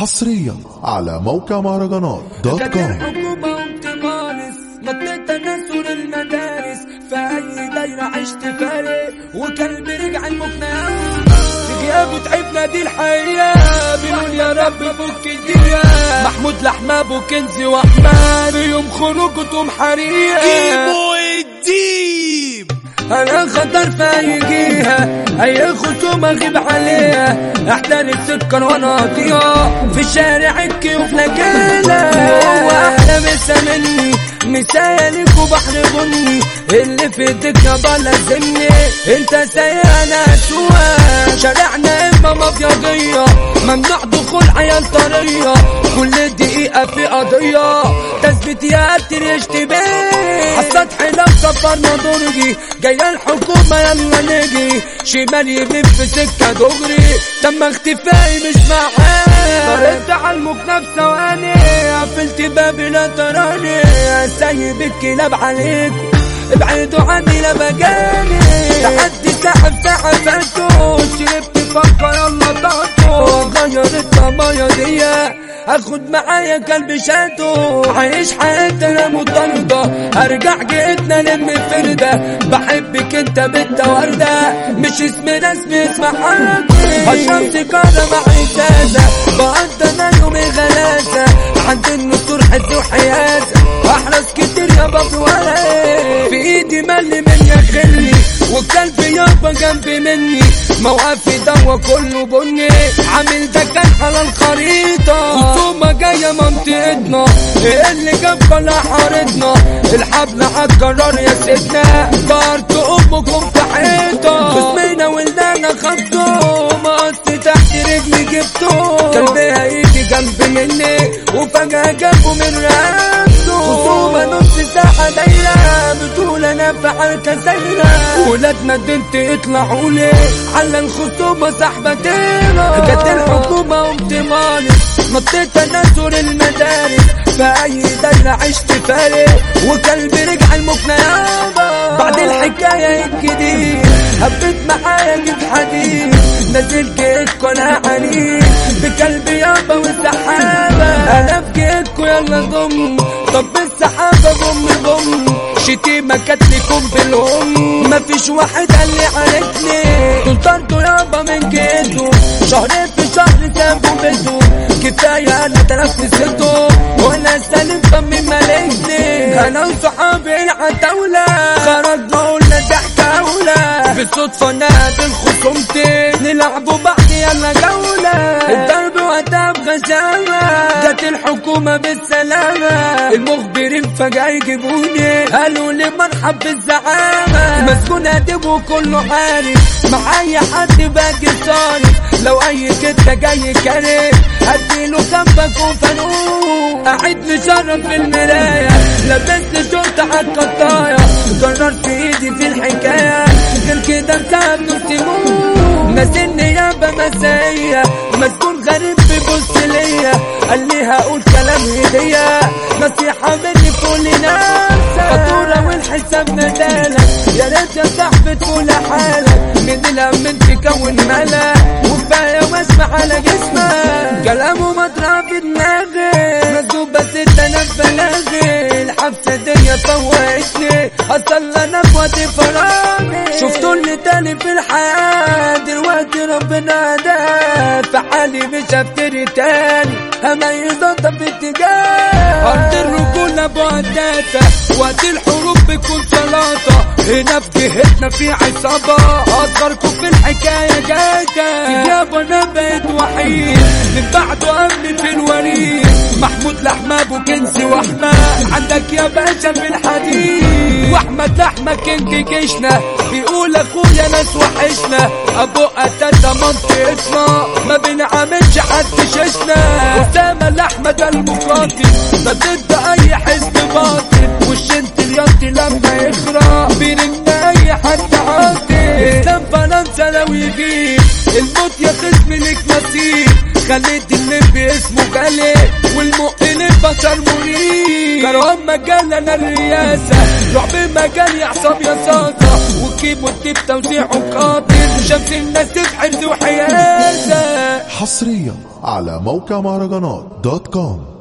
حصريا على موقع مهرجانات دوت كوم. نطيت تناسل المدارس في أي دايرة عشت فارق وكلبي رجع المقنعة في غيابه تعبنا دي الحقيقة بنقول يا رب فك الدنيا. محمود لحمة أبو كنزي وأحمد في يوم خروجتهم حريقة الديب أنا خطر فايقيها اي خصومة اغيب عليها. احتل السكر وأنا اطيها في الشارع ابكي وفي هو أحلى مسا مني. مثالك وبحر بني اللي في إيدك بلزمني أنت سايق أنا شارعنا إما مبيضية ممنوع دخول عيال طرية كل دقيقة في قضية. تثبت يا قتل اشتباه السطح لو سفرنا درجي جاية الحكومة يلا نجي شمال يمين في سكة دغري. تم اختفائي مش معاه طريت على المكنة في ثواني. قفلت بابي لا تراني. سايب الكلاب عليكم ابعدوا عني لا بجاني تحدي ساحب ساحب فاتو شربت فقة يلا طاطو غيرت طبايا دي اخد معايا كلب شاتو. عايش حياتي أنا مضطردة أرجع جيتنا لم فردة بحبك أنت بنت وردة مش اسم رسمي اسم حياتي هشرب سيجارة مع ازازة بقضي أنا يومي غلاسة. عند النسور حد وحيازة. احرس كتير يا ولا في إيدي ملي والكلب يابا جنبي مني. موقفي دوا كله بني. عامل ده كان على الخريطة. خصومة جاية منطقتنا إيه اللي ولا حارتنا الحبل عالقرار يا سيدنا. دارت أمكم في حيطة. خصمينا ولدانا خدته مقص تحت رجلي جبته كلبي هيجي جنب مني. وفجأة جابه من رقبته خصومة نص ساعة دايرة بتقول أنا في حركة سايرة ولادنا دنت يطلعوا لي. على الخصومة صاحبتنا. جت الحكومة قمت مالس نطيت تنازل المدارس. في أي دايرة عشت فارق وكلبي رجع المقنع بعد الحكاية الجديد هبت معايا جيب حديد. نزل جيتكو أنا عنيد. بكلبي يابا والسحابة أنا في جيتكو يلا ضم شتيمة كانت لكم بالهم مفيش واحد قال لي عارفني سلطانته يابا من جيته. شهرين في شهر سابوا بيته. كفاية أنا تنفسته وأنا سالم فمي مالكني أنا وصحابي العتاولة خرجنا قلنا ضحكة أولى. بالصدفة نقابل خصومتي نلعبوا بعض يلا الضرب غشاوة جت الحكومة بالسلامة. المخبرين فجأة يجيبوني. قالوا لي مرحب بالزعامة مسكون أدب وكله عارف معايا حد باجي صارف لو أي كدة جاي كارف هديله جنبك وفانوس قاعد مشرف في المراية لبست شرطة عالقطاية قررت في إيدي في الحكاية. غير كده انتهت تموت نازلني يابا مسايا مسكون غريب قال لي هقول كلام هدية. نصيحة مني كل ناس. فاتورة والحساب ندالك يا ريت يا صاحبي تقول حالك. من الهم تكون ملك وكفاية واسمع على جسمك. كلامه مطرح في دماغي مسدود بس أنا بلاغي الحبسة دي فوقتني اصل أنا في وقت فراغي. شفتوا اللي تاني في الحياة. دلوقتي ربنا ده. في حالي مش هفتري تاني. هميز طب اتجاه ارض الرجولة بعداتة وقت الحروب بتكون سلاطة هنا في جهتنا في عصابة اصغركم في الحكاية جاتا يا أنا بقيت وحيد من بعده امني في الوريد محمود لحمة ابو كنزي واحمد عندك يا باشا في الحديد واحمد لحمة كينج جيشنا بيقول أخويا ناس وحشنا. ابو ده ضد أي حزب باطل. والشنت الياطي لما يخرى بيرمنا اي حد عاطل. إسلام فرنسا لو يجيب الموت يا خصم لك نصيب خليت اللي اسمه غالي والمقلب بشر مريب كروان مجال أنا الرئاسة. روح بمكان يا حساب يا ساطع وكيب والتيب توزيعه قاطر شمس الناس تبحر وحياتك حصريا على موقع مهرجانات دوت كوم.